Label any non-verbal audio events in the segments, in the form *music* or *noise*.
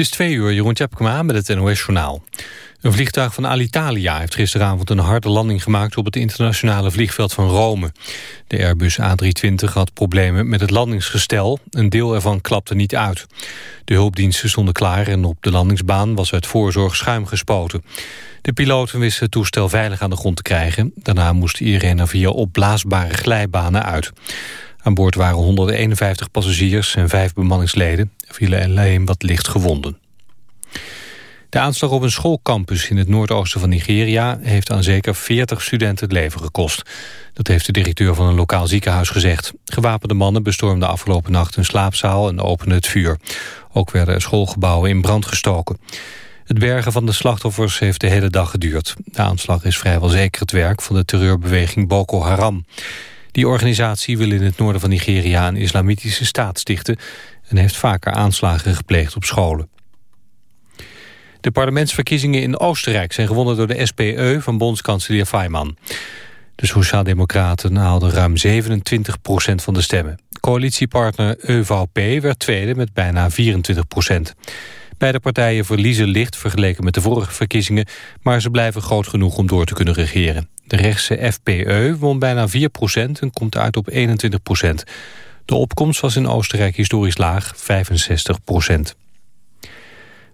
is twee uur, Jeroen Tjepkema met het NOS-journaal. Een vliegtuig van Alitalia heeft gisteravond een harde landing gemaakt... op het internationale vliegveld van Rome. De Airbus A320 had problemen met het landingsgestel. Een deel ervan klapte niet uit. De hulpdiensten stonden klaar en op de landingsbaan was uit voorzorg schuim gespoten. De piloten wisten het toestel veilig aan de grond te krijgen. Daarna moest iedereen er via opblaasbare glijbanen uit. Aan boord waren 151 passagiers en vijf bemanningsleden. Er vielen alleen wat licht gewonden. De aanslag op een schoolcampus in het noordoosten van Nigeria... heeft aan zeker 40 studenten het leven gekost. Dat heeft de directeur van een lokaal ziekenhuis gezegd. Gewapende mannen bestormden afgelopen nacht een slaapzaal en openden het vuur. Ook werden er schoolgebouwen in brand gestoken. Het bergen van de slachtoffers heeft de hele dag geduurd. De aanslag is vrijwel zeker het werk van de terreurbeweging Boko Haram. Die organisatie wil in het noorden van Nigeria een islamitische staat stichten... en heeft vaker aanslagen gepleegd op scholen. De parlementsverkiezingen in Oostenrijk zijn gewonnen door de SPE van bondskanselier Faymann. De Sociaaldemocraten haalden ruim 27% van de stemmen. Coalitiepartner EVP werd tweede met bijna 24% Beide partijen verliezen licht vergeleken met de vorige verkiezingen... maar ze blijven groot genoeg om door te kunnen regeren. De rechtse FPE won bijna 4% en komt uit op 21% De opkomst was in Oostenrijk historisch laag, 65%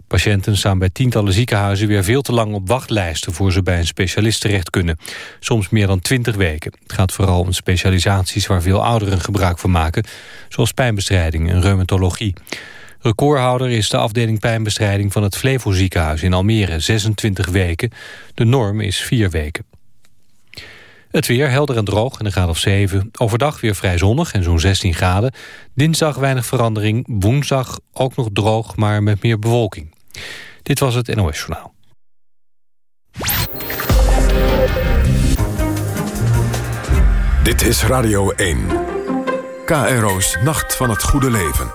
Patiënten staan bij tientallen ziekenhuizen weer veel te lang op wachtlijsten... voor ze bij een specialist terecht kunnen. Soms meer dan 20 weken. Het gaat vooral om specialisaties waar veel ouderen gebruik van maken... zoals pijnbestrijding en reumatologie. Recordhouder is de afdeling pijnbestrijding van het Flevo ziekenhuis in Almere, 26 weken. De norm is 4 weken. Het weer helder en droog en een graad of 7. Overdag weer vrij zonnig en zo'n 16 graden. Dinsdag weinig verandering. Woensdag ook nog droog, maar met meer bewolking. Dit was het NOS Journaal. Dit is Radio 1. KRO's Nacht van het Goede Leven.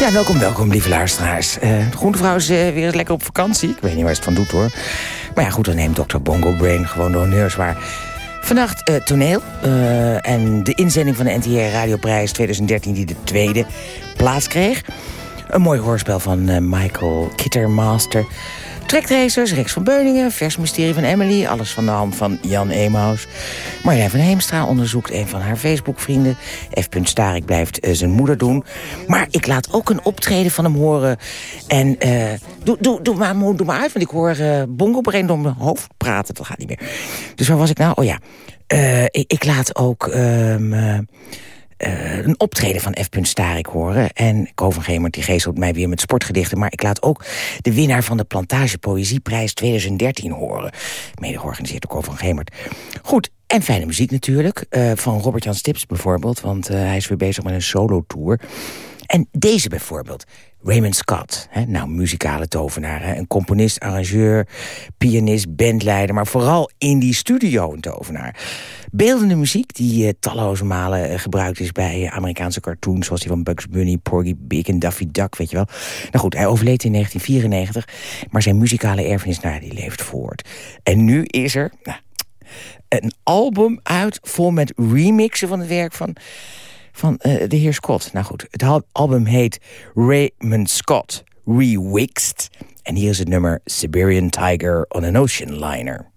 Ja, welkom, welkom, lieve luisteraars. Uh, de Groentevrouw is uh, weer lekker op vakantie. Ik weet niet waar ze het van doet, hoor. Maar ja, goed, dan neemt Dr. Bongo Brain gewoon de honneurs waar. Vannacht uh, toneel en de inzending van de NTR Radioprijs 2013... die de tweede plaats kreeg. Een mooi hoorspel van Michael Kittermaster... Trekracers, Rex van Beuningen, Vers Mysterie van Emily... alles van de hand van Jan Emaus. Marjolein van Heemstra onderzoekt een van haar Facebook-vrienden. F. Starik blijft uh, zijn moeder doen. Maar ik laat ook een optreden van hem horen. En uh, doe, doe, doe, maar, doe maar uit, want ik hoor uh, Bongo door mijn hoofd praten. Dat gaat niet meer. Dus waar was ik nou? Oh ja, ik, ik, laat ook... Um, uh, een optreden van F. Starik horen. En Ko van Gemert die geestelt mij weer met sportgedichten. Maar ik laat ook de winnaar van de Plantage Poëzieprijs 2013 horen. Mede georganiseerd door Ko van Gemert. Goed, en fijne muziek natuurlijk. Uh, van Robert-Jan Stips bijvoorbeeld. Want uh, hij is weer bezig met een solo-tour. En deze bijvoorbeeld. Raymond Scott, hè, nou muzikale tovenaar. Hè, een componist, arrangeur, pianist, bandleider... maar vooral in die studio een tovenaar. Beeldende muziek die uh, talloze malen uh, gebruikt is... bij uh, Amerikaanse cartoons zoals die van Bugs Bunny, Porgy Pig en Daffy Duck, weet je wel. Nou goed, hij overleed in 1994, maar zijn muzikale erfenis nou, die leeft voort. En nu is er nou, een album uit vol met remixen van het werk van van uh, de heer Scott. Nou goed, het album heet Raymond Scott Rewixed. En hier is het nummer Siberian Tiger on an Ocean Liner.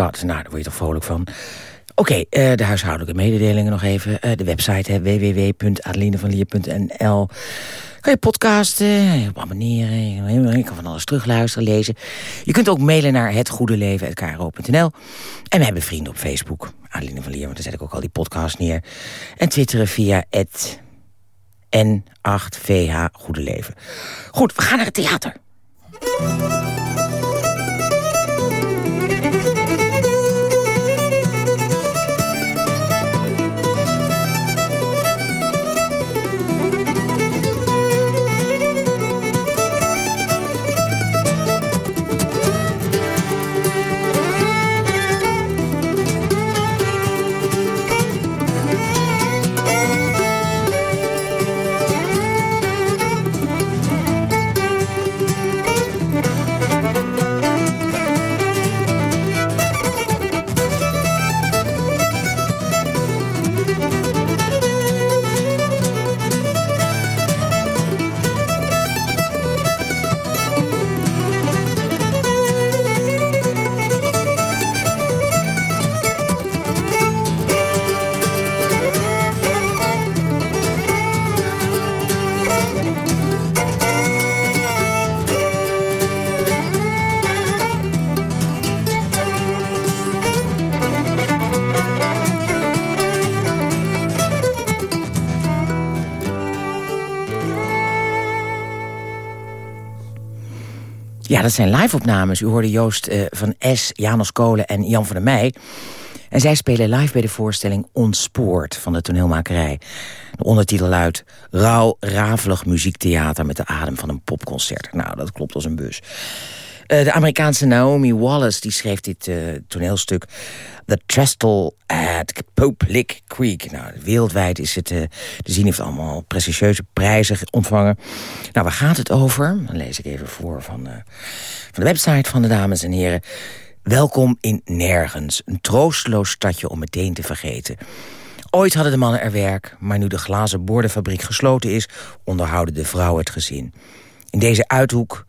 Nou, daar word je toch vrolijk van. Oké, eh, de huishoudelijke mededelingen nog even. Uh, de website www.adelinevanlier.nl kan je podcasten, abonneren, je kan van alles terugluisteren, lezen. Je kunt ook mailen naar hetgoedeleven.kro.nl. En we hebben vrienden op Facebook, Adeline van Lier, want daar zet ik ook al die podcast neer. En twitteren via het N8VH Goede Leven. Goed, we gaan naar het theater. Dat zijn live-opnames. U hoorde Joost uh, van S, Janos Kolen en Jan van der Meij. En zij spelen live bij de voorstelling Onspoord van de toneelmakerij. De ondertitel luidt Rauw, rafelig muziektheater met de adem van een popconcert. Nou, dat klopt als een bus. Uh, de Amerikaanse Naomi Wallace die schreef dit uh, toneelstuk... The Trestle at Pope Lick Creek. Nou, wereldwijd is het uh, te zien. heeft allemaal prestigieuze prijzen ontvangen. Nou, waar gaat het over? Dan lees ik even voor van, van de website van de dames en heren. Welkom in Nergens, een troosteloos stadje om meteen te vergeten. Ooit hadden de mannen er werk, maar nu de glazen bordenfabriek gesloten is... onderhouden de vrouwen het gezin. In deze uithoek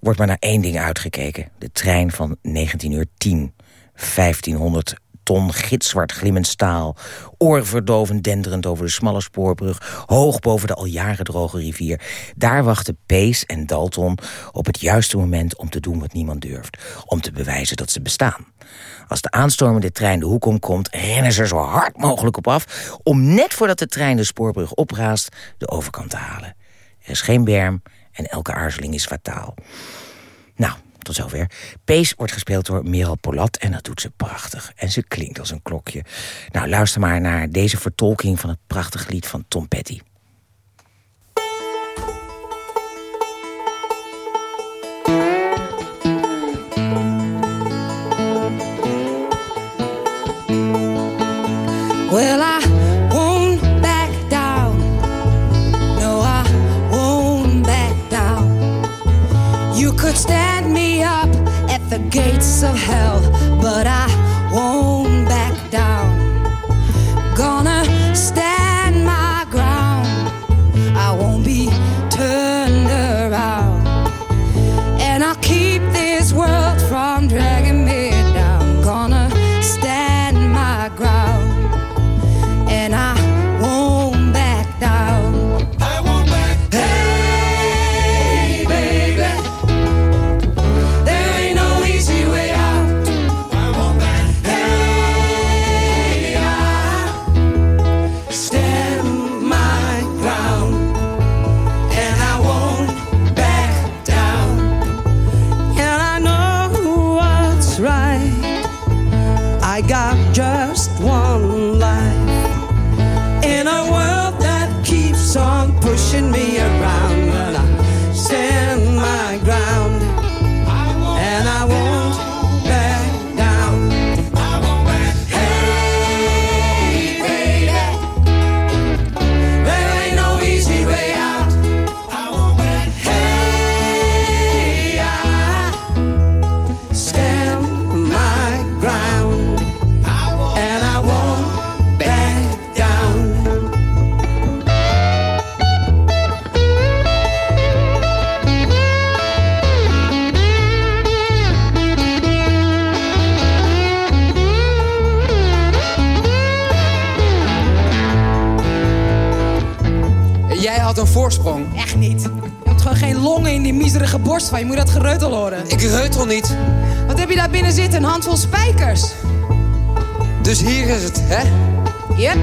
wordt maar naar één ding uitgekeken. De trein van 19 uur 10. 1500 ton gitzwart glimmend staal. Oorverdovend denderend over de smalle spoorbrug. Hoog boven de al jaren droge rivier. Daar wachten Pace en Dalton op het juiste moment om te doen wat niemand durft. Om te bewijzen dat ze bestaan. Als de aanstormende trein de hoek omkomt, rennen ze er zo hard mogelijk op af... om net voordat de trein de spoorbrug opraast de overkant te halen. Er is geen berm en elke aarzeling is fataal. Nou, tot zover. Pees wordt gespeeld door Meral Polat en dat doet ze prachtig. En ze klinkt als een klokje. Nou, luister maar naar deze vertolking van het prachtige lied van Tom Petty. Gates of hell, but I won't Niet. Wat heb je daar binnen zitten? Een handvol spijkers. Dus hier is het, hè? Yep.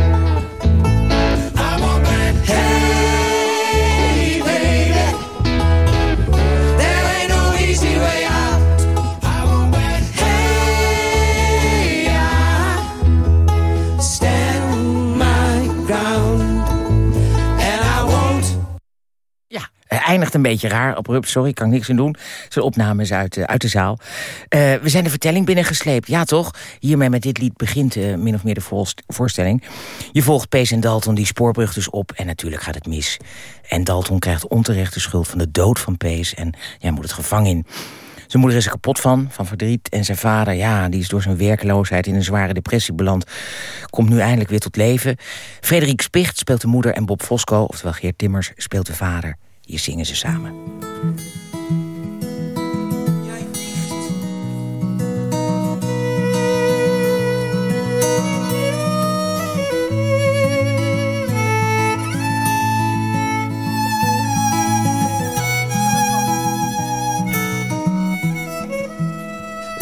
Een beetje raar, abrupt, sorry, kan ik niks aan doen. Zijn opname is uit, eh, uit de zaal. Eh, we zijn de vertelling binnengesleept, ja toch? Hiermee met dit lied begint eh, min of meer de voorstelling. Je volgt Pees en Dalton die spoorbrug dus op en natuurlijk gaat het mis. En Dalton krijgt onterecht de schuld van de dood van Pees en ja, moet het gevangen in. Zijn moeder is er kapot van, van verdriet. En zijn vader, ja, die is door zijn werkloosheid in een zware depressie beland. Komt nu eindelijk weer tot leven. Frederik Spicht speelt de moeder en Bob Fosco, oftewel Geert Timmers, speelt de vader. Hier zingen ze samen.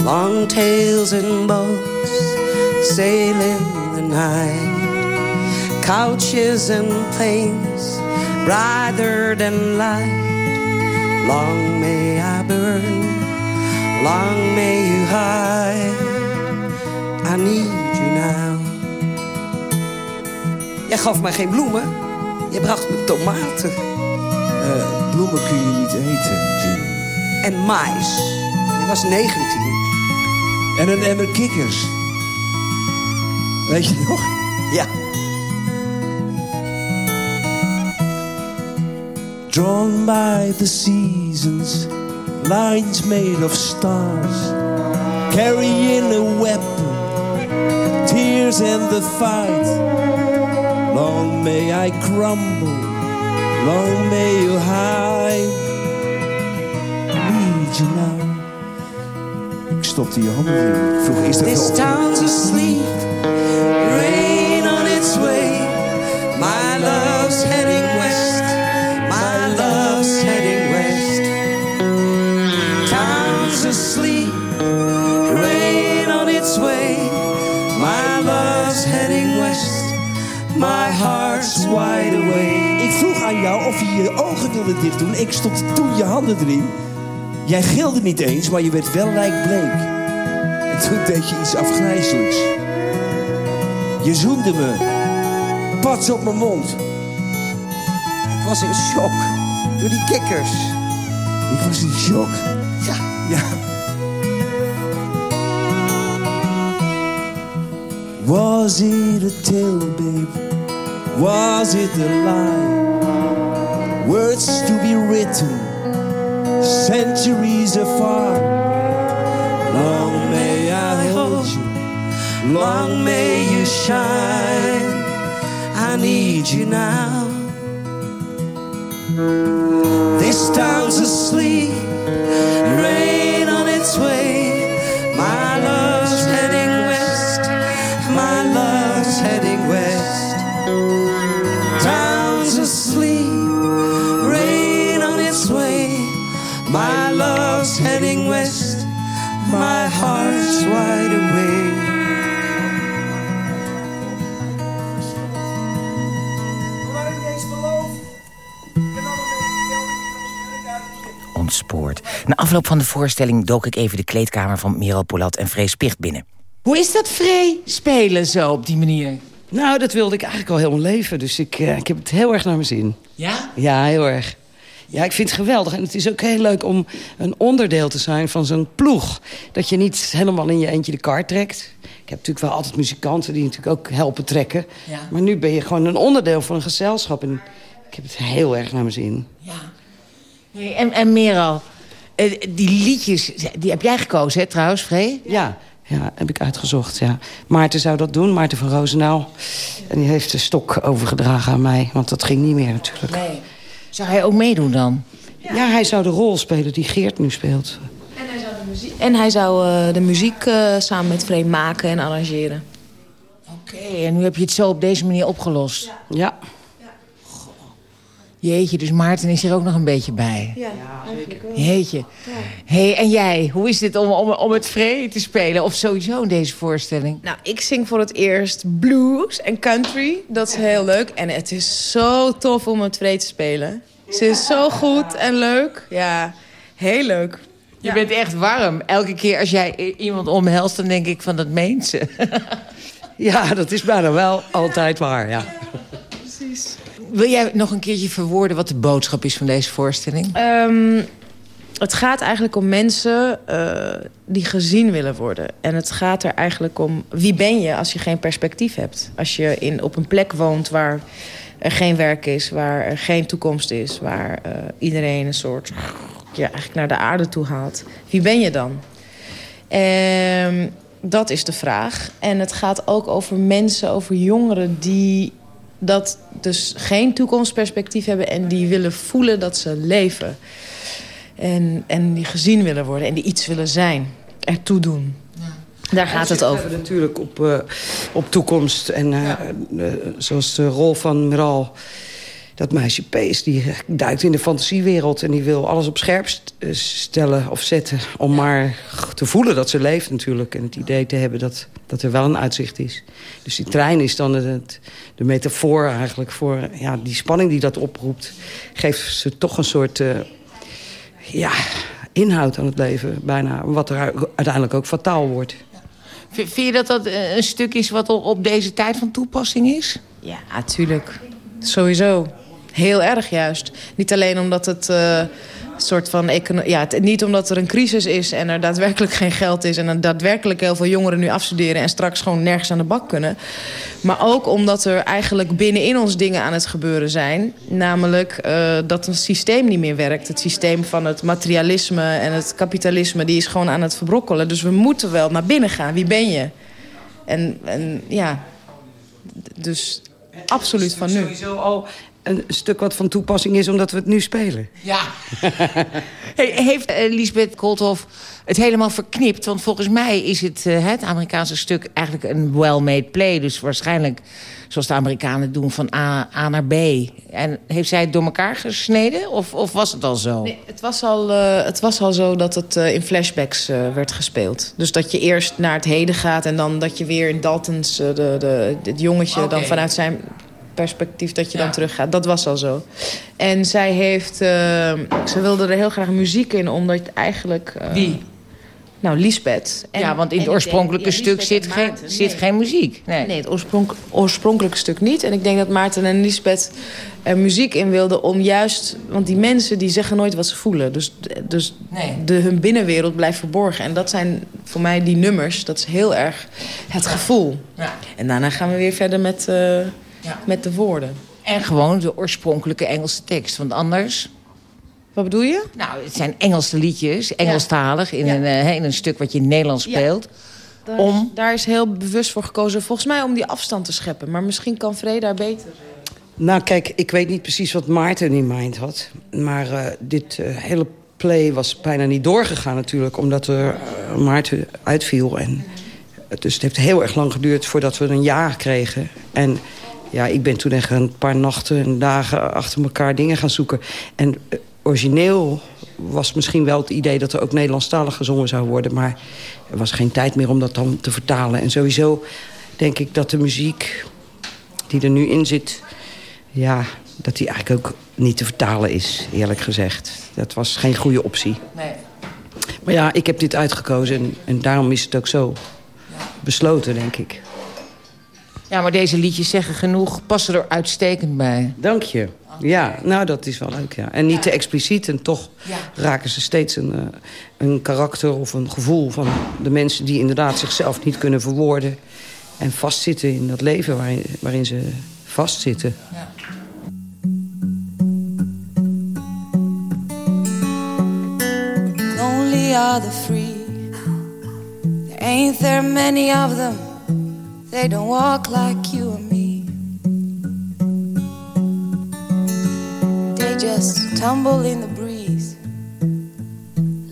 Long tails and boats sail in the night, couches and planes brighter than light. Long may I burn, long may you hide. I need you now. Jij gaf mij geen bloemen, je bracht me tomaten. Uh, bloemen kun je niet eten, Jim. En mais. Je was 19. En een emmer kikkers. Weet je nog? Ja. Drawn by the seasons, lines made of stars, carrying a weapon, tears and the fight. Long may I crumble, long may you hide. Need you now. Ik stopte je handen in. Ik vroeg even er This town's asleep, aan jou of je je ogen wilde dicht doen. Ik stond toen je handen erin. Jij gilde niet eens, maar je werd wel lijkbleek. En toen deed je iets afgrijzelijks. Je zoende me. Pats op mijn mond. Ik was in shock door die kikkers. Ik was in shock. Ja. Ja. Was it a tale, babe? Was it a lie? Words to be written, centuries afar. Long may I hold you, Long may you shine. I need you now. This town's asleep, afloop van de voorstelling dook ik even de kleedkamer van Merel Polat en Vrees Picht binnen. Hoe is dat vrij spelen zo op die manier? Nou, dat wilde ik eigenlijk al heel mijn leven. Dus ik, eh, ik heb het heel erg naar mijn zin. Ja? Ja, heel erg. Ja, ik vind het geweldig. En het is ook heel leuk om een onderdeel te zijn van zo'n ploeg. Dat je niet helemaal in je eentje de kar trekt. Ik heb natuurlijk wel altijd muzikanten die natuurlijk ook helpen trekken. Ja. Maar nu ben je gewoon een onderdeel van een gezelschap. En ik heb het heel erg naar mijn zin. Hey, en, en Merel, eh, die liedjes, die heb jij gekozen, hè, trouwens, Vree? Ja, ja, heb ik uitgezocht, ja. Maarten zou dat doen, Maarten van Roosendaal. En die heeft de stok overgedragen aan mij. Want dat ging niet meer natuurlijk. Nee. Zou hij ook meedoen dan? Ja, hij zou de rol spelen die Geert nu speelt. En hij zou eh, de muziek eh, samen met Free maken en arrangeren. Oké, en nu heb je het zo op deze manier opgelost. Ja. Jeetje, dus Maarten is er ook nog een beetje bij. Ja, wel. Jeetje. hey, en jij, hoe is dit om, om, om het vrede te spelen? Of sowieso in deze voorstelling? Nou, ik zing voor het eerst blues en country. Dat is heel leuk. En het is zo tof om met Free te spelen. Ze is zo goed en leuk. Ja, heel leuk. Je bent echt warm. Elke keer als jij iemand omhelst, dan denk ik van dat meent ze. *laughs* Ja, dat is bijna wel altijd waar, ja. Wil jij nog een keertje verwoorden wat de boodschap is van deze voorstelling? Ehm, het gaat eigenlijk om mensen eh, die gezien willen worden. En het gaat er eigenlijk om... wie ben je als je geen perspectief hebt? Als je in, op een plek woont waar er geen werk is... waar er geen toekomst is... waar eh, iedereen een soort... ja, eigenlijk naar de aarde toe haalt. Wie ben je dan? Ehm, dat is de vraag. En het gaat ook over mensen, over jongeren... die dat dus geen toekomstperspectief hebben... en die willen voelen dat ze leven... En, en die gezien willen worden en die iets willen zijn. Ertoe doen. Daar gaat het over. natuurlijk op, eh, op toekomst. En eh, eh, zoals de rol van Meral, dat meisje Pees... die duikt in de fantasiewereld en die wil alles op scherp eh, stellen of zetten... om maar te voelen dat ze leeft natuurlijk. En het idee te hebben dat, dat er wel een uitzicht is. Dus die trein is dan het, de metafoor eigenlijk voor ja, die spanning die dat oproept. Geeft ze toch een soort... eh, ja, inhoud aan het leven bijna. Wat er uiteindelijk ook fataal wordt. Vind je dat dat een stuk is wat op deze tijd van toepassing is? Ja, natuurlijk. Sowieso. Heel erg juist. Niet alleen omdat het... Uh, soort van ja, het, niet omdat er een crisis is en er daadwerkelijk geen geld is... en er daadwerkelijk heel veel jongeren nu afstuderen... en straks gewoon nergens aan de bak kunnen. Maar ook omdat er eigenlijk binnenin ons dingen aan het gebeuren zijn. Namelijk uh, dat een systeem niet meer werkt. Het systeem van het materialisme en het kapitalisme... die is gewoon aan het verbrokkelen. Dus we moeten wel naar binnen gaan. Wie ben je? En, en ja, dus absoluut van nu. Sowieso al een stuk wat van toepassing is omdat we het nu spelen. Ja. *laughs* hey, heeft uh, Lisbeth Koolthof het helemaal verknipt? Want volgens mij is het, uh, het Amerikaanse stuk eigenlijk een well-made play. Dus waarschijnlijk, zoals de Amerikanen doen, van A, A naar B. En heeft zij het door elkaar gesneden? Of, of was het al zo? Nee, het was al, uh, het was al zo dat het in flashbacks werd gespeeld. Dus dat je eerst naar het heden gaat... en dan dat je weer in Daltons, de, de, het jongetje, okay. dan vanuit zijn perspectief dat je dan terug gaat. Dat was al zo. En zij heeft... Uh, ze wilde er heel graag muziek in, omdat eigenlijk... Uh, Wie? Nou, Lisbeth. En, ja, want in het oorspronkelijke denk, ja, stuk zit, geen, nee. zit geen muziek. Nee, nee het oorsprong, oorspronkelijke stuk niet. En ik denk dat Maarten en Lisbeth er muziek in wilden om juist... Want die mensen die zeggen nooit wat ze voelen. Dus, dus nee. de, hun binnenwereld blijft verborgen. En dat zijn voor mij die nummers. Dat is heel erg het gevoel. Ja. En daarna gaan we weer verder met... Uh, ja. met de woorden. En gewoon de oorspronkelijke Engelse tekst. Want anders... Wat bedoel je? Nou, het zijn Engelse liedjes, Engelstalig... in, ja. een, uh, in een stuk wat je in Nederlands speelt. Daar, om... daar is heel bewust voor gekozen. Volgens mij om die afstand te scheppen. Maar misschien kan Vrede daar beter... Nou, kijk, ik weet niet precies wat Maarten in mind had. Maar uh, dit uh, hele play was bijna niet doorgegaan natuurlijk... omdat er Maarten uitviel. En, dus het heeft heel erg lang geduurd voordat we een jaar kregen. En ja, ik ben toen echt een paar nachten en dagen achter elkaar dingen gaan zoeken. En uh, origineel was misschien wel het idee dat er ook Nederlandstalig gezongen zou worden. Maar er was geen tijd meer om dat dan te vertalen. En sowieso denk ik dat de muziek die er nu in zit... ja, dat die eigenlijk ook niet te vertalen is, eerlijk gezegd. Dat was geen goede optie. Nee. Maar ja, ik heb dit uitgekozen en, en daarom is het ook zo besloten, denk ik. Ja, maar deze liedjes zeggen genoeg, passen er uitstekend bij. Dank je. Ja, nou dat is wel leuk, ja. En niet te expliciet en toch ja. raken ze steeds een, uh, een karakter of een gevoel van de mensen... die inderdaad zichzelf niet kunnen verwoorden en vastzitten in dat leven waarin, waarin ze vastzitten. Ja. Only are the free There ain't there many of them They don't walk like you and me. They just tumble in the breeze,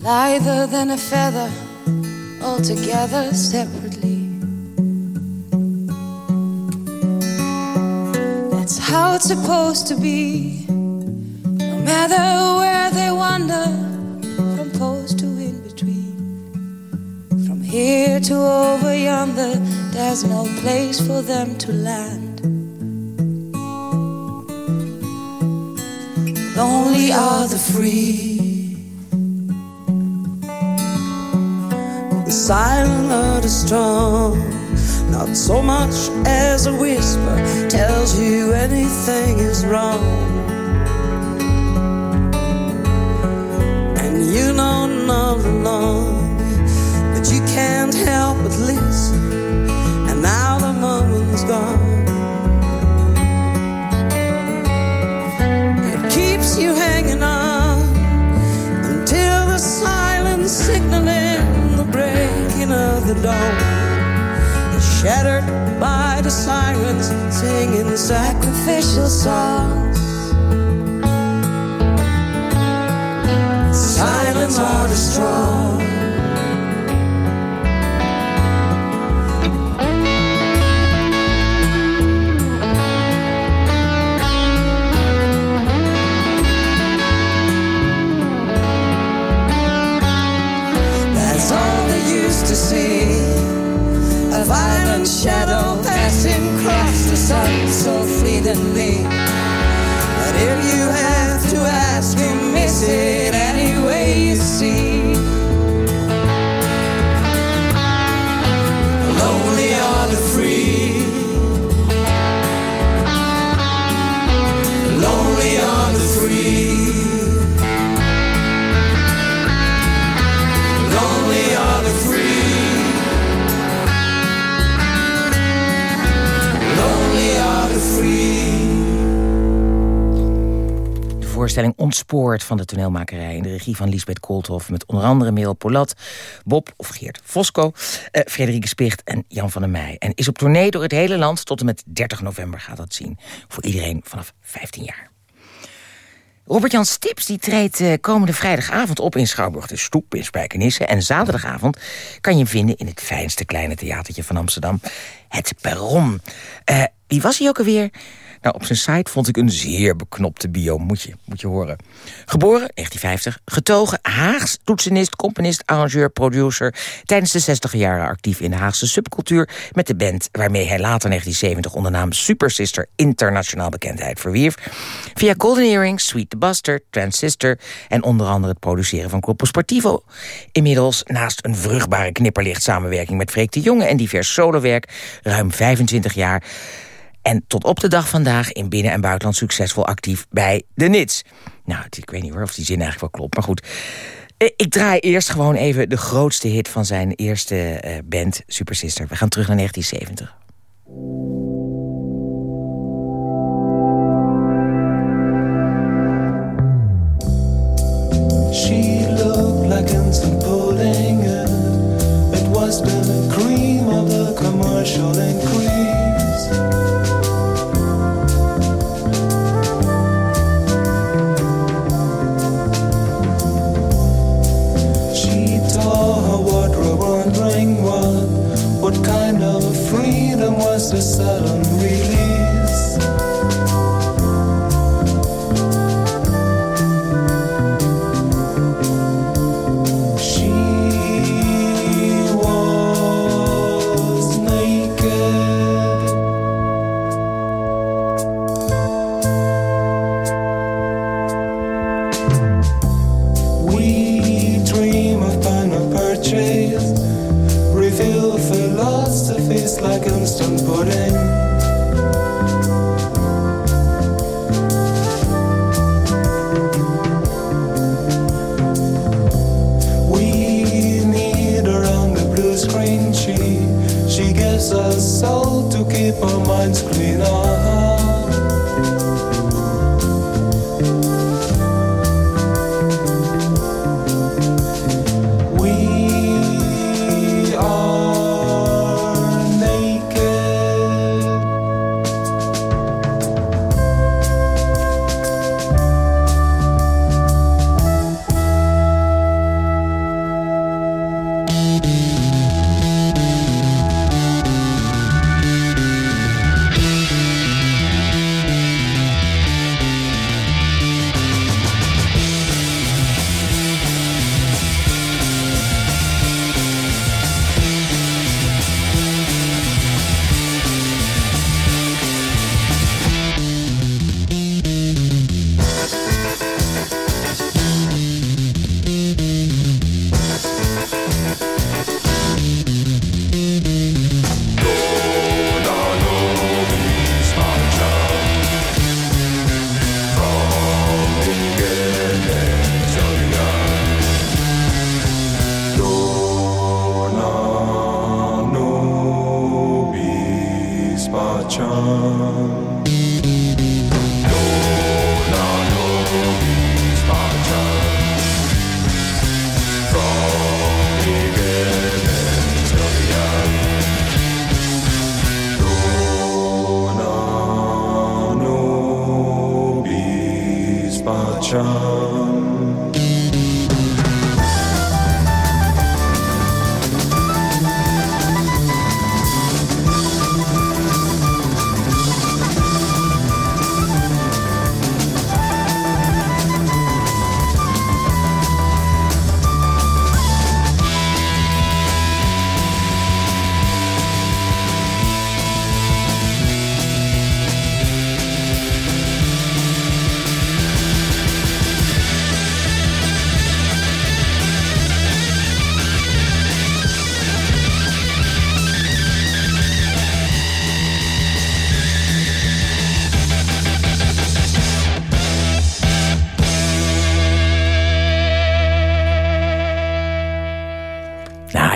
lither than a feather, all together separately. That's how it's supposed to be, no matter where they wander, from post to here to over yonder there's no place for them to land. Lonely are the free. The silent are the strong. Not so much as a whisper tells you anything is wrong. And you know not alone, sacrificial songs. Ontspoord van de toneelmakerij... in de regie van Lisbeth Koolthof... met onder andere Merel Polat, Bob of Geert Fosco... Eh, Frederike Spicht en Jan van der Meij. En is op tournee door het hele land. Tot en met 30 november gaat dat zien. Voor iedereen vanaf 15 jaar. Robert-Jan Stips die treedt eh, komende vrijdagavond op in Schouwburg de Stoep in Spijkenisse. En zaterdagavond kan je hem vinden in het fijnste kleine theatertje van Amsterdam. Het Perron. Uh, wie was hij ook alweer? Nou, op zijn site vond ik een zeer beknopte bio, moet je, moet je horen. Geboren 1950, getogen Haags, toetsenist, componist, arrangeur, producer... tijdens de 60 jaren actief in de Haagse subcultuur... met de band waarmee hij later 1970 onder naam Super Sister... internationaal bekendheid verwierf. Via Golden Earring, Sweet the Buster, Transistor... en onder andere het produceren van Corpo Sportivo. Inmiddels, naast een vruchtbare knipperlicht samenwerking met Freek de Jonge... en divers solowerk, ruim 25 jaar en tot op de dag vandaag in binnen- en buitenland succesvol actief bij de Nits. Nou, ik weet niet hoor of die zin eigenlijk wel klopt, maar goed. Eh, ik draai eerst gewoon even de grootste hit van zijn eerste uh, band, Super Sister. We gaan terug naar 1970. She looked like. It was the cream of the commercial was gives us soul to keep our minds clean. Uh-huh.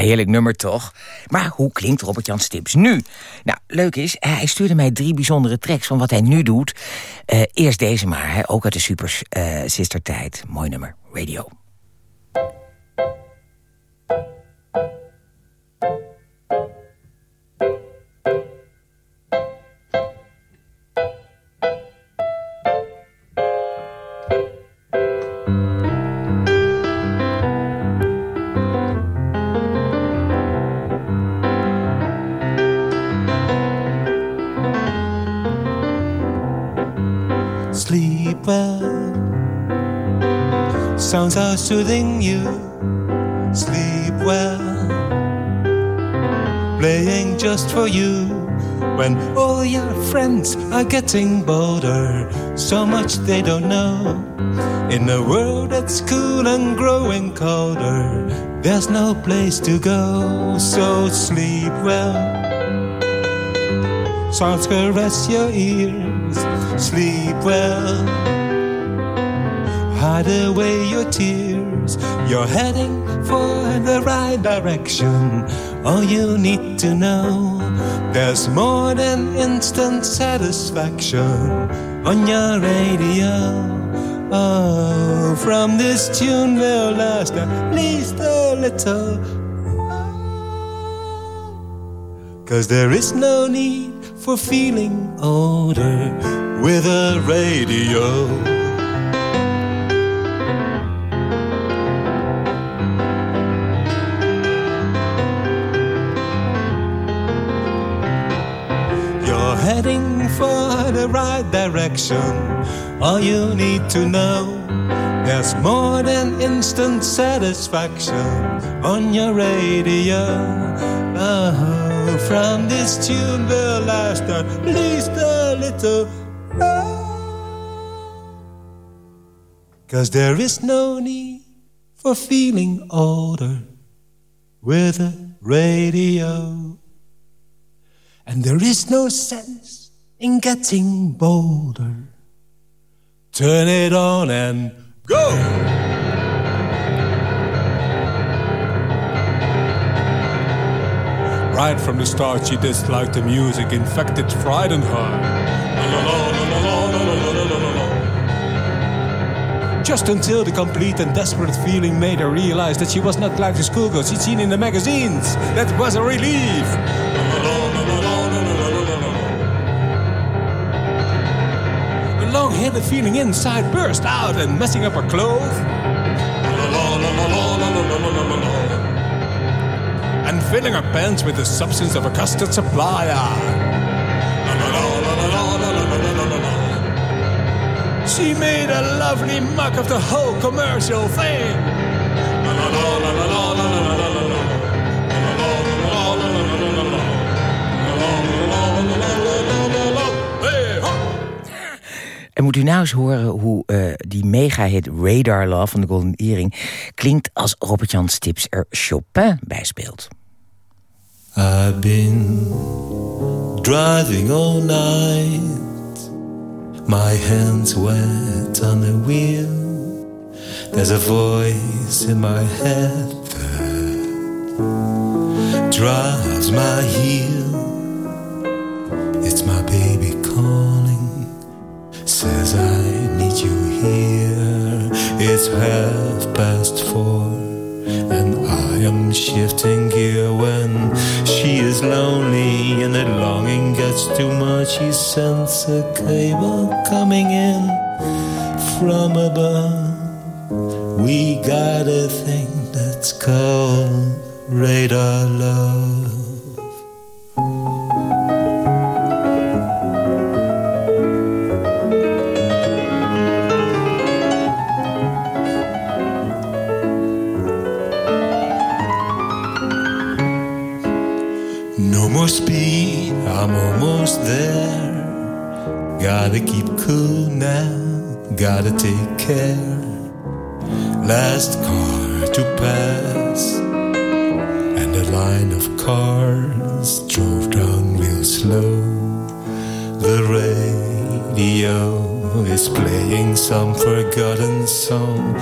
Heerlijk nummer toch? Maar hoe klinkt Robert-Jan Stips nu? Nou, leuk is, hij stuurde mij drie bijzondere tracks van wat hij nu doet. Uh, eerst deze maar, hè, ook uit de Super uh, Sister tijd. Mooi nummer, Radio. So much they don't know. In a world that's cool and growing colder, there's no place to go. So sleep well. Songs caress your ears. Sleep well hide away your tears. You're heading for the right direction. All you need to know, there's more than instant satisfaction on your radio. Oh, from this tune will last at least a little. Cause there is no need for feeling older with a radio. Right direction. All you need to know, there's more than instant satisfaction on your radio. Oh, from this tune will last at least a little. Cause there is no need for feeling older with a radio. And there is no sense in getting bolder. Turn it on and go! Right from the start, she disliked the music, In fact, it frightened her. Just until the complete and desperate feeling made her realize that she was not like the schoolgirl she'd seen in the magazines. That was a relief. Long-haired feeling inside burst out and messing up her clothes. And filling her pants with the substance of a custard supplier. She made a lovely muck of the whole commercial thing. En moet u nou eens horen hoe uh, die mega-hit Radar Love van de Golden Earring... klinkt als Robert-Jan Stips er Chopin bij speelt. I've been driving all night. My hands wet on the wheel. There's a voice in my head drives my heel. It's my baby calling says I need you here. It's half past four, and I am shifting gear when she is lonely and the longing gets too much. He sends a cable coming in from above. We got a thing that's called radar love. Speed, I'm almost there. Gotta keep cool now, gotta take care. Last car to pass, and a line of cars drove down real slow. The radio is playing some forgotten song.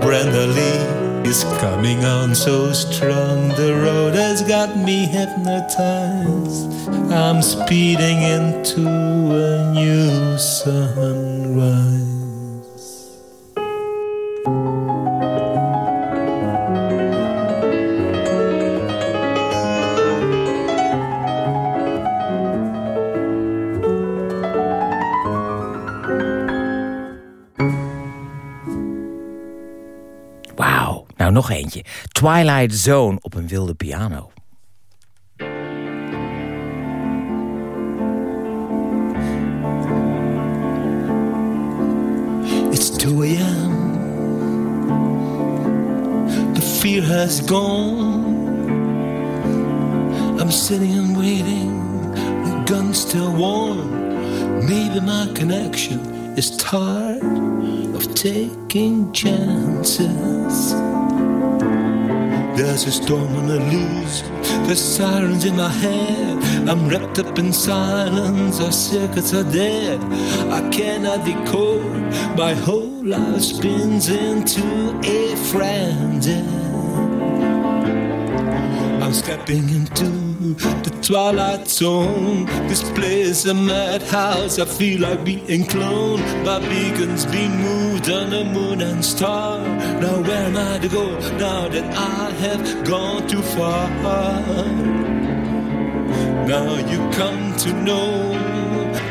Brenda Lee is coming on so strong. The road got me hypnotized. I'm speeding into a new sunrise. Nou, nog eentje. Twilight Zone op een wilde piano. 2 a.m. The fear has gone. I'm sitting and waiting, the gun's still warm. Maybe my connection is tired of taking chances. There's a storm on the loose, there's sirens in my head. I'm wrapped up in silence, our circuits are dead. I cannot decode, my whole life spins into a frenzy. I'm stepping into the twilight zone. This place a madhouse. I feel like being cloned. My beacons being moved on the moon and star. Now where am I to go? Now that I have gone too far. Now you come to know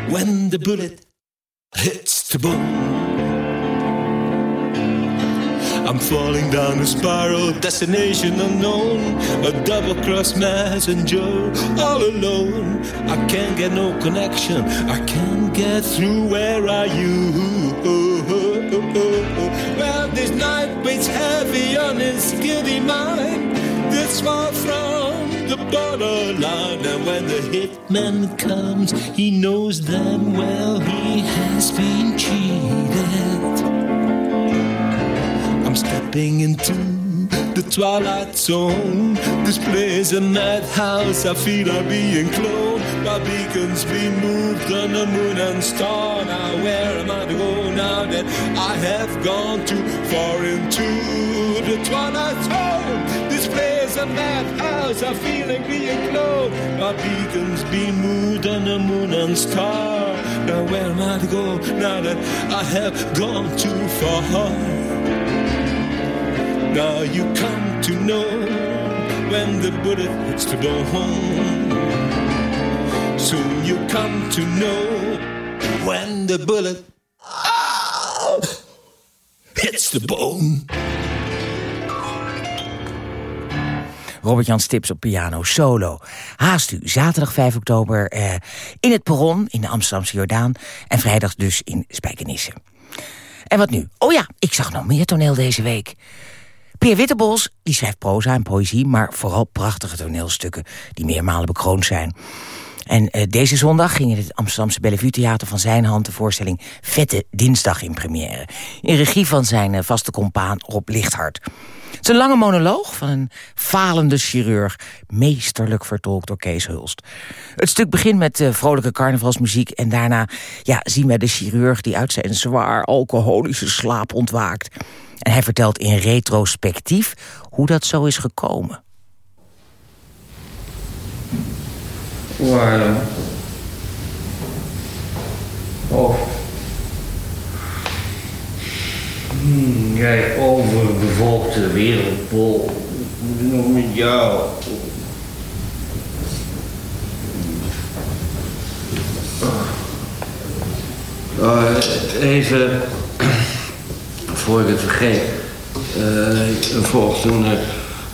when the bullet hits the bone. I'm falling down a spiral, destination unknown. A double cross messenger, all alone. I can't get no connection, I can't get through. Where are you? Well, this night weighs heavy on his guilty mind. This far from the borderline. And when the hitman comes, he knows damn well he has been cheated. Stepping into the twilight zone. This place a madhouse. I feel I'm being cloned. My beacons being moved on the moon and star. Now where am I to go now that I have gone too far into the twilight zone? This place a madhouse. I feel like being cloned. My beacons being moved on the moon and star. Now where am I to go now that I have gone too far? Now you come to know when the bullet hits the bone. Soon you come to know when the bullet ah, hits the bone. Robert-Jan Stips op piano, solo. Haast u, zaterdag 5 oktober eh, in het Perron in de Amsterdamse Jordaan... en vrijdag dus in Spijkenisse. En wat nu? Oh ja, ik zag nog meer toneel deze week. Peer Wittebos die schrijft proza en poëzie... maar vooral prachtige toneelstukken die meermalen bekroond zijn. En uh, deze zondag ging in het Amsterdamse Bellevue Theater van zijn hand... de voorstelling Vette Dinsdag in première. In regie van zijn uh, vaste compaan Rob Lichthart. Het is een lange monoloog van een falende chirurg... meesterlijk vertolkt door Kees Hulst. Het stuk begint met uh, vrolijke carnavalsmuziek... en daarna ja, zien we de chirurg die uit zijn zwaar alcoholische slaap ontwaakt... En hij vertelt in retrospectief hoe dat zo is gekomen. Waar? Oh. Hmm, jij overbevolkte wereldbol. Nog met jou. Oh, even *clears throat* voor ik het vergeet. Uh, er volgt een uh,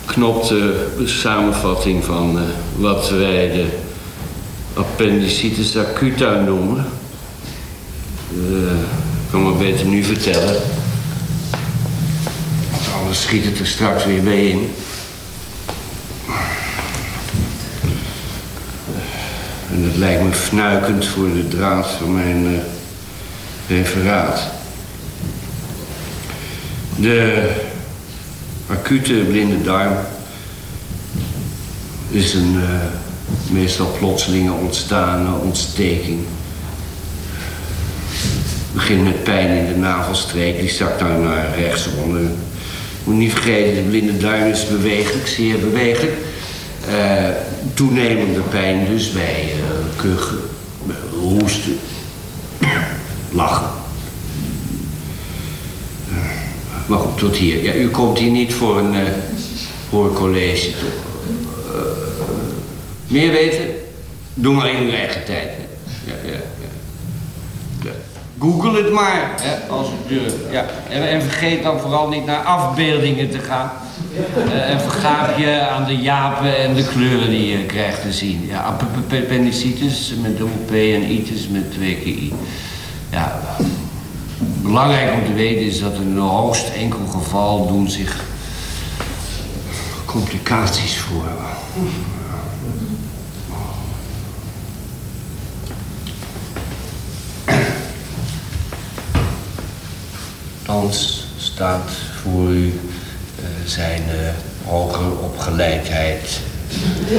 knopte samenvatting van uh, wat wij de appendicitis acuta noemen. Ik kan maar beter nu vertellen. Anders schiet het er straks weer mee in. En dat lijkt me fnuikend voor de draad van mijn referaat. De acute blinde darm is een uh, meestal plotselinge ontstane ontsteking. Het begint met pijn in de navelstreek, die zakt dan naar rechts onder. Moet niet vergeten, de blinde duim is bewegelijk, zeer bewegelijk. Eh, toenemende pijn dus bij uh, kuchen, hoesten, lachen. Uh, maar goed, tot hier. Ja, u komt hier niet voor een uh, hoorcollege, meer weten? Doe maar in uw eigen tijd. Google het maar, hè, als u durft. Ja. En, vergeet dan vooral niet naar afbeeldingen te gaan. Uh, en vergaap je aan de japen en de kleuren die je krijgt te zien. Ja, appendicitis met dubbel P en itis met twee keer I. Ja, belangrijk om te weten is dat in een hoogst enkel geval doen zich complicaties voor. Staat voor u uh, zijn uh, hogere opgeleidheid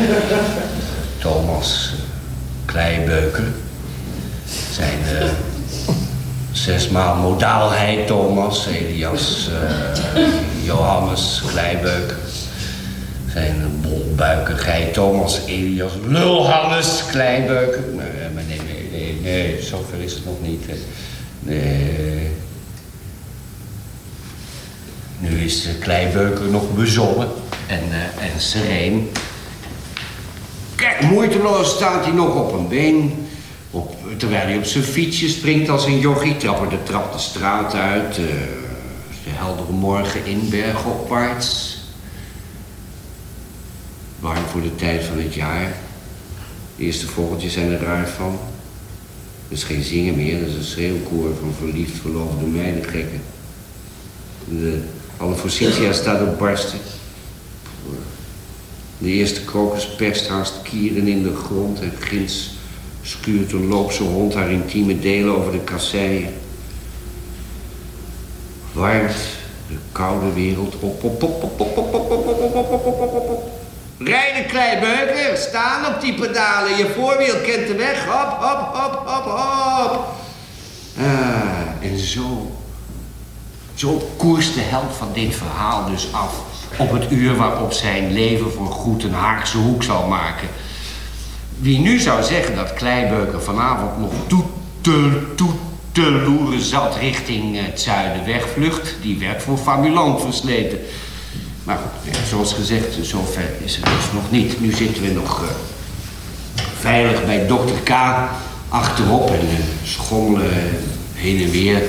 *laughs* Thomas Kleibeuker. Zijn uh, zesmaal modaalheid Thomas Elias Johannes Kleibeuker. Zijn bolbuikigheid Thomas Elias Lulhannes Kleibeuker. Nee, nee, nee, nee, zover is het nog niet. Nee. Nu is de Kleibeuker nog bezonnen en, uh, en sereen. Kijk, moeiteloos staat hij nog op een been. Op, terwijl hij op zijn fietsje springt als een jochie. Trapper de trap de straat uit. Uh, de heldere morgen in bergopwaarts. Warm voor de tijd van het jaar. De eerste vogeltjes zijn er raar van. Dat is geen zingen meer, dat is een schreeuwkoor van verliefd verloofde meidengekken. De alle forsythia staat op barsten. De eerste krokus perst haast kieren in de grond en ginds schuurt een loopse hond haar intieme delen over de kasseien. Warmt de koude wereld op, op, op, op, op, op, op, op, op, op, op, op, op, op, op. Rijden, kleibeuker, staan op die pedalen. Je voorwiel kent de weg. Hop, hop, hop, hop, hop. Ah, en zo zo koerst de held van dit verhaal dus af op het uur waarop zijn leven voor goed een Haagse hoek zal maken. Wie nu zou zeggen dat Kleibeuker vanavond nog toeteloeren zat richting het zuiden wegvlucht, die werd voor fabulant versleten. Maar goed, zoals gezegd, zover is het dus nog niet. Nu zitten we nog uh, veilig bij dokter K achterop en uh, schommelen heen en weer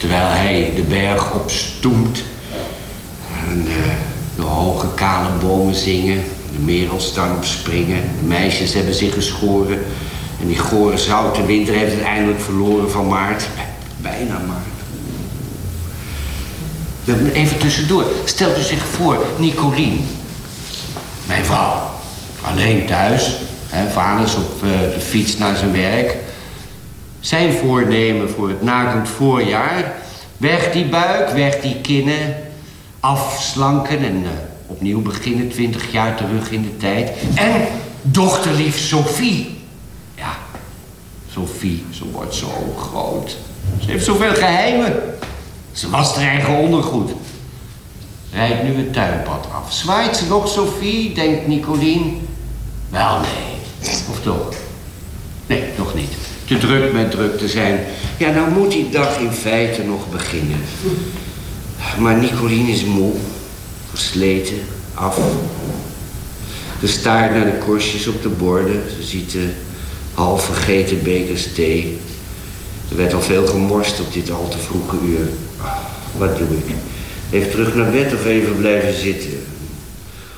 Terwijl hij de berg opstoemt. En uh, de hoge kale bomen zingen. De merels staan op springen. De meisjes hebben zich geschoren. En die gore zoute winter heeft het eindelijk verloren van maart. Bijna maart. Even tussendoor. Stelt u zich voor, Nicolien. Mijn vrouw. Alleen thuis. Hè, vaders op uh, de fiets naar zijn werk. Zijn voornemen voor het nakend voorjaar. Weg die buik, weg die kinnen. Afslanken en uh, opnieuw beginnen, twintig jaar terug in de tijd. En dochterlief Sophie. Ja, Sophie, ze wordt zo groot. Ze heeft zoveel geheimen. Ze was haar eigen ondergoed. Rijdt nu het tuinpad af. Zwaait ze nog, Sophie, denkt Nicolien. Wel, nee. Of toch? Nee, nog niet te druk met druk te zijn. Ja, nou moet die dag in feite nog beginnen. Maar Nicoline is moe, versleten, af. Ze staart naar de korstjes op de borden. Ze ziet de half vergeten bekers thee. Er werd al veel gemorst op dit al te vroege uur. Wat doe ik? Even terug naar bed of even blijven zitten?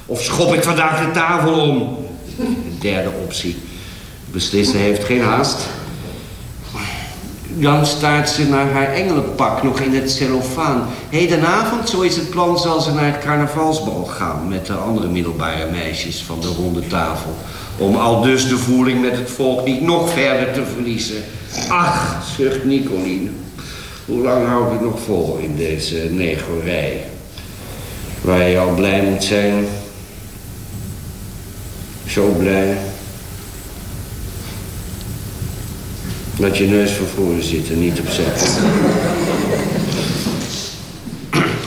Of schop ik vandaag de tafel om? De derde optie. Beslissen heeft geen haast. Dan staat ze naar haar engelenpak nog in het cellofaan. Hedenavond, zo is het plan, zal ze naar het carnavalsbal gaan... met de andere middelbare meisjes van de ronde tafel. Om al dus de voeling met het volk niet nog verder te verliezen. Ach, zucht Nicolien. Hoe lang houd ik nog vol in deze negorij? Waar je al blij moet zijn. Zo blij. Laat je neus van voren zitten, niet opzet.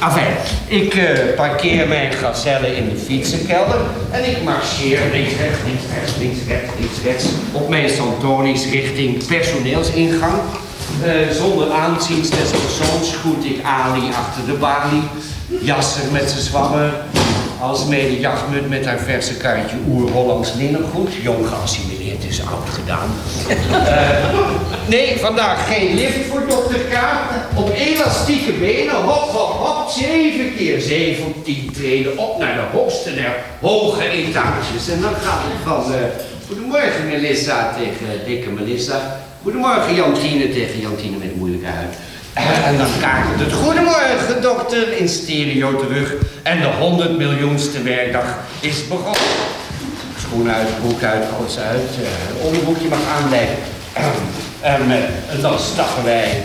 Enfin, ik eh, parkeer mijn gazelle in de fietsenkelder en ik marcheer links, rechts, links, rechts, links, rechts, links, rechts op mijn Santonis richting personeelsingang. Eh, zonder aanziens des persoons groet ik Ali achter de balie. Jasser met zijn zwammen. Alsmede jachtmunt met haar verse kaartje oer-Hollands linnengoed. Jong geassimileerd is oud gedaan. Eh, nee, vandaag geen lift voor dokter K. Op elastieke benen, hop, hop, hop. Zeven keer zeventien treden op naar de hoogste der hoge etages. En dan gaat het van... eh, Goedemorgen Melissa tegen dikke Melissa. Goedemorgen Jantine tegen Jantine met moeilijke huid. En dan kakelt het goedemorgen dokter in stereo terug. En de 100 miljoenste werkdag is begonnen. Schoen uit, broek uit, alles uit. eh, onderbroekje mag aanblijven. *clears throat* En, eh, dan stappen wij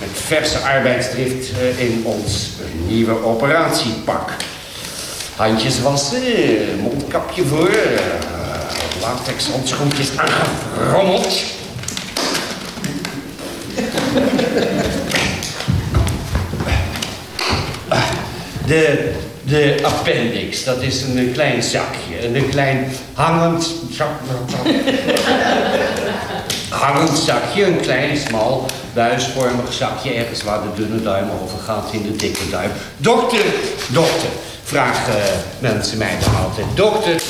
met verse arbeidsdrift eh, in ons nieuwe operatiepak. Handjes wassen, mondkapje voor, latex handschoentjes aangerommeld. De, de appendix, dat is een klein zakje. Een klein hangend *laughs* hangend zakje, een klein, smal, buisvormig zakje. Ergens waar de dunne duim over gaat in de dikke duim. Dokter, dokter, vragen mensen mij dan altijd. Dokter,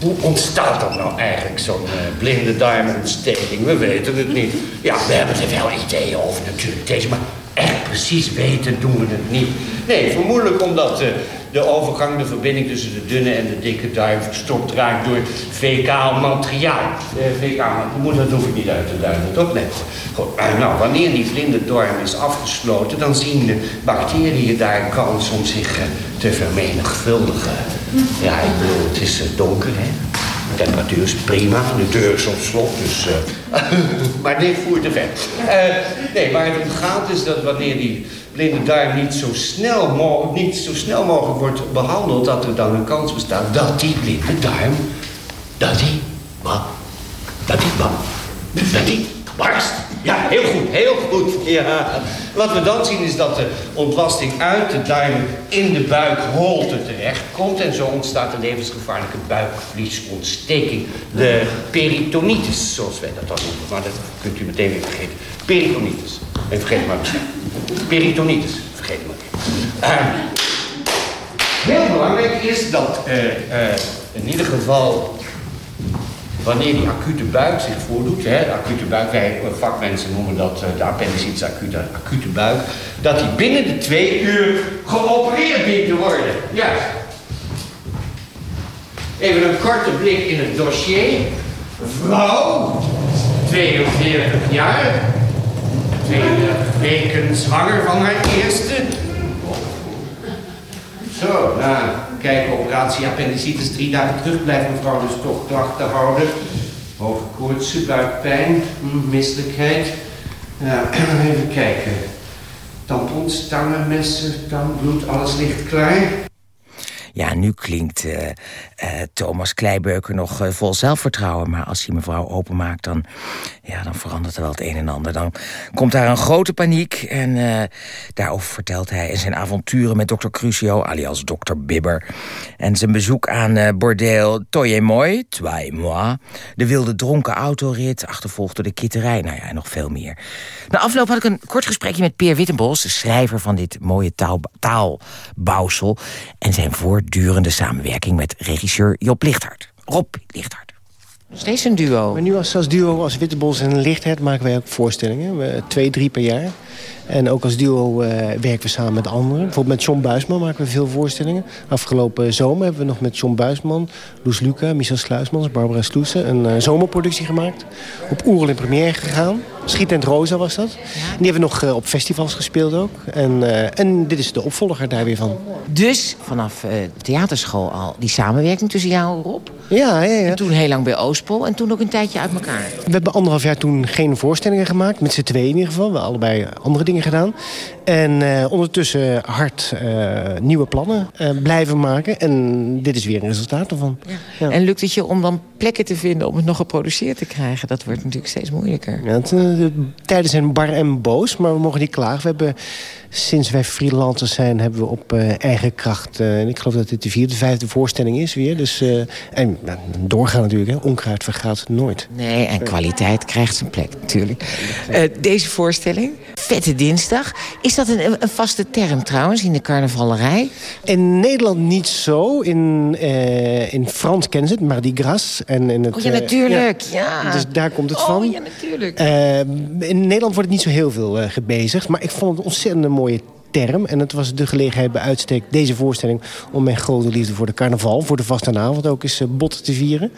hoe ontstaat dat nou eigenlijk, zo'n eh, blinde darmontsteking? We weten het niet. Ja, we hebben er wel ideeën over natuurlijk, deze, maar echt precies weten doen we het niet. Nee, vermoedelijk omdat eh, de overgang, de verbinding tussen de dunne en de dikke darm verstopt raakt door fecaal materiaal. Uh, fecaal materiaal, dat hoef ik niet uit te duiden, toch? Nee. Goed, eh, nou, wanneer die blinde darm is afgesloten, dan zien de bacteriën daar kans om zich eh, te vermenigvuldigen. Ja, ik bedoel, het is eh, donker, hè. Temperatuur is prima, de deur is op slot, dus... eh, *laughs* maar dit voert te ver. Eh, nee, waar het om gaat is dat wanneer die blinde darm niet zo, snel mo- niet zo snel mogelijk wordt behandeld... dat er dan een kans bestaat dat die blinde darm... dat die... wat? Dat die wat? Dat die barst. Ja, heel goed, heel goed. Ja. Wat we dan zien is dat de ontlasting uit de darm in de buikholte terechtkomt. En zo ontstaat de levensgevaarlijke buikvliesontsteking. De peritonitis, zoals wij dat dan noemen. Maar dat kunt u meteen weer vergeten. Peritonitis. En vergeet maar. Peritonitis, vergeet maar. Eh, heel belangrijk is dat eh, in ieder geval wanneer die acute buik zich voordoet, hè, de acute buik, wij vakmensen noemen dat eh, de appendicitis acute, acute buik, dat die binnen de twee uur geopereerd dient te worden. Ja. Even een korte blik in het dossier. Vrouw, 42 jaar, 32 weken zwanger van haar eerste. Zo, nou, kijk, operatie appendicitis drie dagen terug blijft mevrouw dus toch klachten houden. Hoge koortsen, buikpijn, hm, misselijkheid. Ja, *clears throat* even kijken. Tampons, tangen, messen, tandbloed, alles ligt klaar. Ja, nu klinkt eh, eh, Thomas Kleibeuker nog eh, vol zelfvertrouwen. Maar als hij mevrouw openmaakt, dan, ja, dan verandert er wel het een en ander. Dan komt daar een grote paniek. En daarover vertelt hij in zijn avonturen met dokter Crucio, alias dokter Bibber. En zijn bezoek aan bordeel Toye Mooi, Twee Moi. De wilde dronken autorit, achtervolgd door de kitterij. Nou ja, en nog veel meer. Na afloop had ik een kort gesprekje met Peer Wittenbos... de schrijver van dit mooie taal, taalbouwsel... en zijn voortdurende samenwerking met regisseur Job Lichthart. Rob Lichthart. Steeds een duo. Maar nu als, als duo, als Wittebos en Lichthert maken wij ook voorstellingen. We, twee, drie per jaar. En ook als duo eh, werken we samen met anderen. Bijvoorbeeld met John Buisman maken we veel voorstellingen. Afgelopen zomer hebben we nog met John Buisman, Loes Luca, Michel Sluismans, Barbara Sloesen... een eh, zomerproductie gemaakt. Op Oerel in première gegaan. Schietent Rosa was dat. En die hebben we nog eh, op festivals gespeeld ook. En, en dit is de opvolger daar weer van. Dus vanaf theaterschool al die samenwerking tussen jou en Rob. Ja, ja, ja. En toen heel lang bij Oostpol en toen ook een tijdje uit elkaar. We hebben anderhalf jaar toen geen voorstellingen gemaakt. Met z'n tweeën in ieder geval. We allebei andere dingen gedaan. En eh, ondertussen hard eh, nieuwe plannen eh, blijven maken. En dit is weer een resultaat ervan. Ja. En lukt het je om dan plekken te vinden om het nog geproduceerd te krijgen? Dat wordt natuurlijk steeds moeilijker. Ja, het, de tijden zijn bar en boos, maar we mogen niet klagen. We hebben, sinds wij freelancers zijn, hebben we op eh, eigen kracht... eh, en ik geloof dat dit de vierde, vijfde voorstelling is weer. Dus, eh, en nou, doorgaan natuurlijk, hè. onkruid vergaat nooit. Nee, en kwaliteit krijgt zijn plek natuurlijk. Deze voorstelling, Vette Dinsdag. Is dat een, een vaste term trouwens in de carnavalerij? In Nederland niet zo. In, in Frans kennen ze het, Mardi Gras. En in het, Oh ja, natuurlijk. Ja. Dus daar komt het Oh, van. ja, natuurlijk. Eh, in Nederland wordt het niet zo heel veel gebezigd. Maar ik vond het ontzettend mooie term. En het was de gelegenheid bij uitstek, deze voorstelling... om mijn grote liefde voor de carnaval, voor de vastenavond ook eens eh, bot te vieren.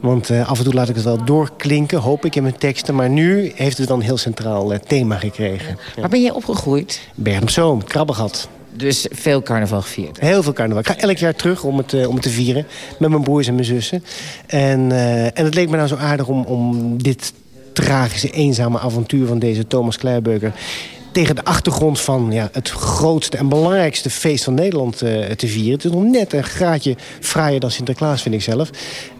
Want eh, af en toe laat ik het wel doorklinken, hoop ik in mijn teksten. Maar nu heeft het dan een heel centraal eh, thema gekregen. Waar ben je opgegroeid? Bergen op Zoom, Krabbegat. Dus veel carnaval gevierd. Heel veel carnaval. Ik ga elk jaar terug om het, om het te vieren. Met mijn broers en mijn zussen. En, en het leek me nou zo aardig om, om dit tragische, eenzame avontuur van deze Thomas Kleibeuker... tegen de achtergrond van ja, het grootste en belangrijkste feest van Nederland eh, te vieren. Het is nog net een graadje fraaier dan Sinterklaas, vind ik zelf.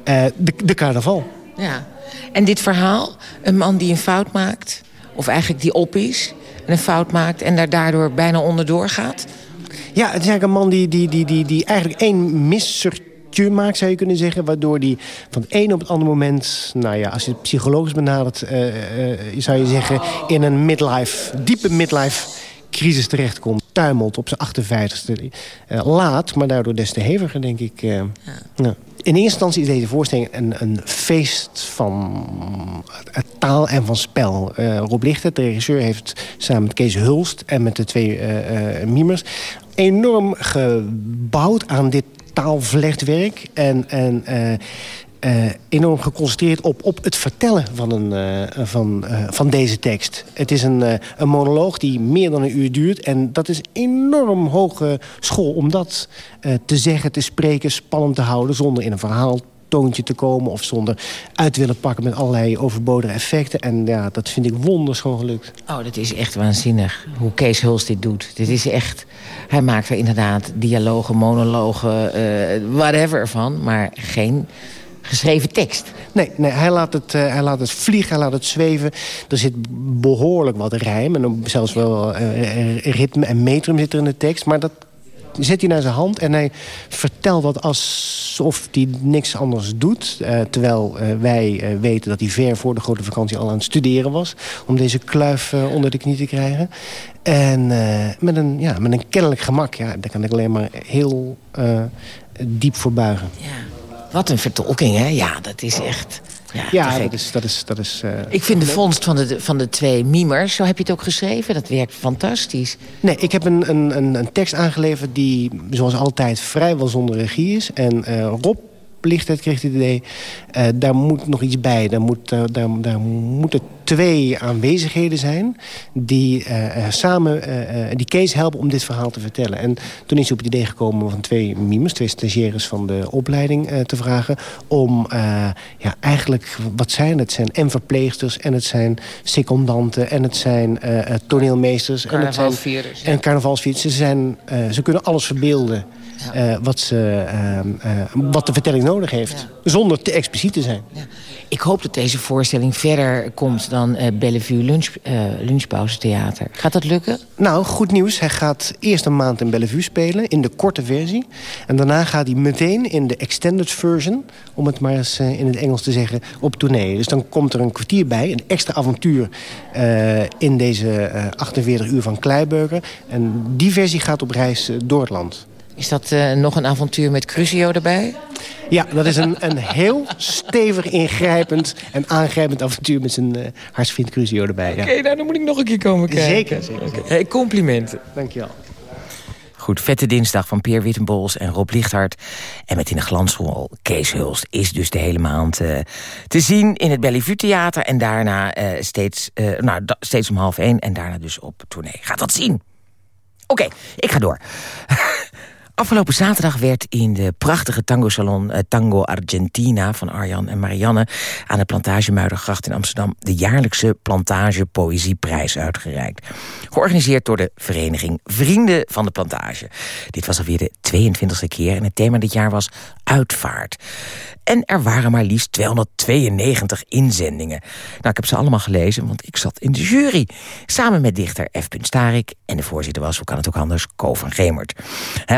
Eh, de, de carnaval. Ja. En dit verhaal, een man die een fout maakt... of eigenlijk die op is en een fout maakt... en daar daardoor bijna onderdoor gaat... Ja, het is eigenlijk een man die, die, die, die, die eigenlijk één missertje maakt, zou je kunnen zeggen. Waardoor die van het ene op het andere moment, nou ja, als je het psychologisch benadert, eh, eh, zou je zeggen, in een midlife, diepe midlife crisis terechtkomt. Tuimelt op zijn 58ste. Eh, laat, maar daardoor des te heviger, denk ik. Ja. In eerste instantie is deze voorstelling een, een feest van taal en van spel. Rob Lichter, de regisseur, heeft samen met Kees Hulst en met de twee eh, mimers... enorm gebouwd aan dit taalvlechtwerk. En, en eh, eh, enorm geconcentreerd op, op het vertellen van, een, eh, van, van deze tekst. Het is een, een monoloog die meer dan een uur duurt. En dat is enorm hoge school om dat te zeggen, te spreken, spannend te houden... zonder in een verhaal toontje te komen... of zonder uit te willen pakken met allerlei overbodige effecten. En ja, dat vind ik wonderschoon gelukt. Oh, dat is echt waanzinnig hoe Kees Hulst dit doet. Dit is echt... Hij maakt er inderdaad dialogen, monologen, eh, whatever van... maar geen geschreven tekst. Nee, nee hij, laat het, eh, hij laat het vliegen, hij laat het zweven. Er zit behoorlijk wat rijm en zelfs wel eh, ritme en metrum zit er in de tekst. Maar dat zet hij naar zijn hand en hij vertelt wat alsof hij niks anders doet. Eh, terwijl eh, wij eh, weten dat hij ver voor de grote vakantie al aan het studeren was... om deze kluif onder de knie te krijgen. En met, een, ja, met een kennelijk gemak, ja, daar kan ik alleen maar heel diep voor buigen. Wat een vertolking, hè? Ja, dat is echt... Ja, dat is... Dat is, dat is eh, Ik vind de vondst van de, van de twee mimers, zo heb je het ook geschreven... dat werkt fantastisch. Nee, ik heb een, een, een, een tekst aangeleverd die, zoals altijd, vrijwel zonder regie is. En eh, Rob Lichtheid kreeg het idee, eh, daar moet nog iets bij. Daar, moet, eh, daar, daar moeten twee aanwezigheden zijn die eh, samen die Kees helpen om dit verhaal te vertellen. En toen is hij op het idee gekomen om van twee mimes, twee stagiaires van de opleiding te vragen... om ja, eigenlijk, wat zijn het? Het zijn en verpleegsters en het zijn secondanten en het zijn toneelmeesters... en het zijn- En. Ze, zijn, ze kunnen alles verbeelden eh, wat, ze, ehm, eh, wat de vertelling nodig heeft. Zonder te expliciet te zijn. Ik hoop dat deze voorstelling verder komt dan eh, Bellevue Lunch, Lunchpauze Theater. Gaat dat lukken? Nou, goed nieuws. Hij gaat eerst een maand in Bellevue spelen, in de korte versie. En daarna gaat hij meteen in de extended version... om het maar eens in het Engels te zeggen, op tournee. Dus dan komt er een kwartier bij, een extra avontuur... in deze eh, 48 uur van Kleiburger. En die versie gaat op reis door het land. Is dat eh, nog een avontuur met Crucio erbij? Ja, dat is een, een heel stevig, ingrijpend en aangrijpend avontuur... met zijn uh, hartsvriend Crucio erbij. Ja. Oké, nou, dan moet ik nog een keer komen kijken. Zeker, zeker. Hey, complimenten. Dankjewel. Goed, Vette Dinsdag van Peer Wittenbols en Rob Lichthart. En met in de glansrol Kees Hulst is dus de hele maand uh, te zien in het Bellevue Theater. En daarna uh, steeds, uh, nou, steeds om half één en daarna dus op tournee. Gaat dat zien. Oké, okay, ik ga door. *laughs* Afgelopen zaterdag werd in de prachtige tango-salon eh, Tango Argentina... van Arjan en Marianne aan de Plantage Muidergracht in Amsterdam... de jaarlijkse Plantage Poëzieprijs uitgereikt. Georganiseerd door de vereniging Vrienden van de Plantage. Dit was alweer de 22e keer en het thema dit jaar was uitvaart. En er waren maar liefst 292 inzendingen. Nou, ik heb ze allemaal gelezen, want ik zat in de jury. Samen met dichter F. Starik en de voorzitter was, hoe kan het ook anders, Ko van Gemert.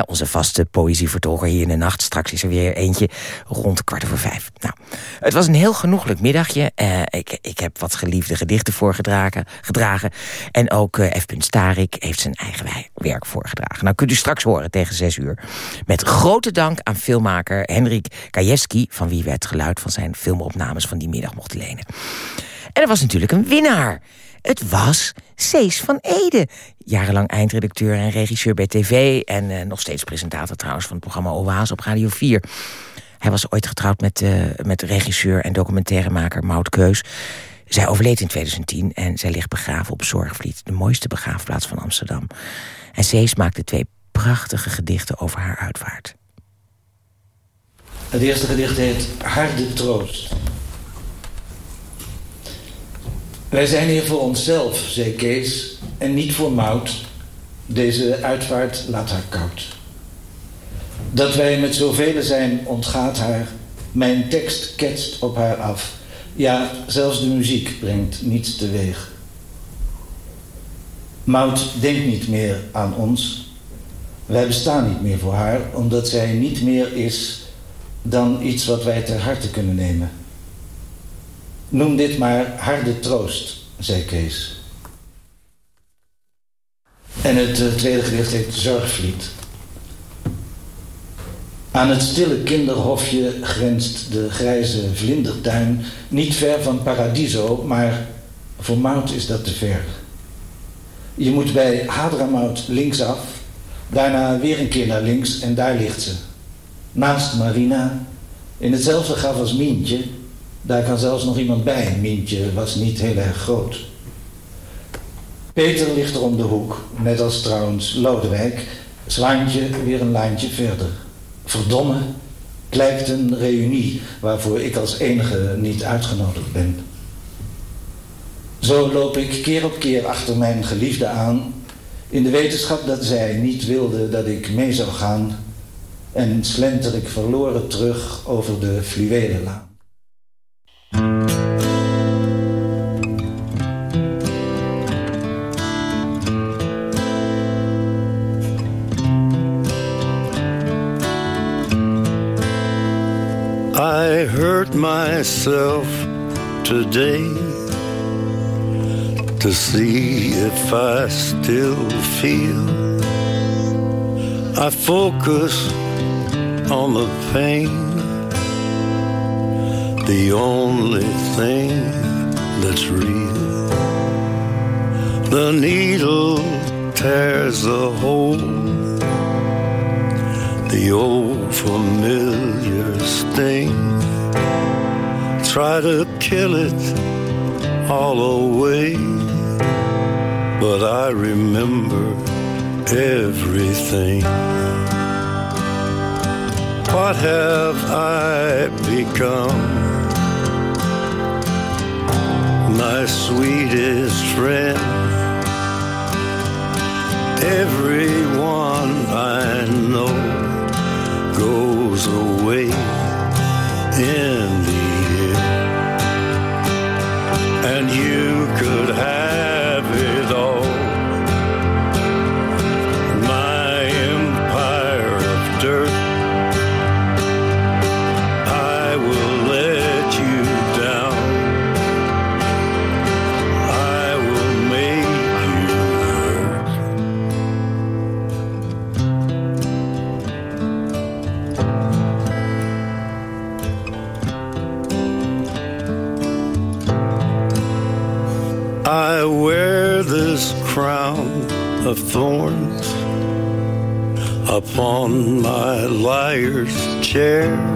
onze vaste poëzievertolker hier in de nacht. Straks is er weer eentje rond kwart over vijf. Nou, het was een heel genoeglijk middagje. Uh, ik, ik heb wat geliefde gedichten voorgedragen. Gedragen. En ook uh, F. Starik heeft zijn eigen werk voorgedragen. Nou, kunt u straks horen tegen zes uur. Met grote dank aan filmmaker Henrik Kajeski... wie we het geluid van zijn filmopnames van die middag mochten lenen. En er was natuurlijk een winnaar. Het was Cees van Ede. Jarenlang eindredacteur en regisseur bij tv... en uh, nog steeds presentator trouwens van het programma Oase op Radio 4. Hij was ooit getrouwd met, uh, met regisseur en documentairemaker Maud Keus. Zij overleed in 2010 en zij ligt begraven op Zorgvliet... de mooiste begraafplaats van Amsterdam. En Cees maakte twee prachtige gedichten over haar uitvaart. Het eerste gedicht heet Harde Troost. Wij zijn hier voor onszelf, zei Kees, en niet voor Mout. Deze uitvaart laat haar koud. Dat wij met zoveel zijn ontgaat haar. Mijn tekst ketst op haar af. Ja, zelfs de muziek brengt niets teweeg. Mout denkt niet meer aan ons. Wij bestaan niet meer voor haar, omdat zij niet meer is dan iets wat wij ter harte kunnen nemen. Noem dit maar harde troost, zei Kees. En het uh, tweede gedicht heet Zorgvliet. Aan het stille kinderhofje grenst de grijze vlindertuin, niet ver van Paradiso, maar voor Mout is dat te ver. Je moet bij Hadramout linksaf, daarna weer een keer naar links en daar ligt ze. Naast Marina, in hetzelfde graf als Mientje, daar kan zelfs nog iemand bij. Mientje was niet heel erg groot. Peter ligt er om de hoek, net als trouwens Lodewijk. Zwaantje weer een lijntje verder. Verdomme, het lijkt een reunie waarvoor ik als enige niet uitgenodigd ben. Zo loop ik keer op keer achter mijn geliefde aan, in de wetenschap dat zij niet wilde dat ik mee zou gaan, en slenter ik verloren terug over de fluwelenlaan. I hurt myself today to see if I still feel. I focus on the pain, the only thing that's real. The needle tears a hole, the old familiar sting. Try to kill it all away, but I remember everything. What have I become? My sweetest friend. Everyone I know goes away in thorns upon my liar's chair.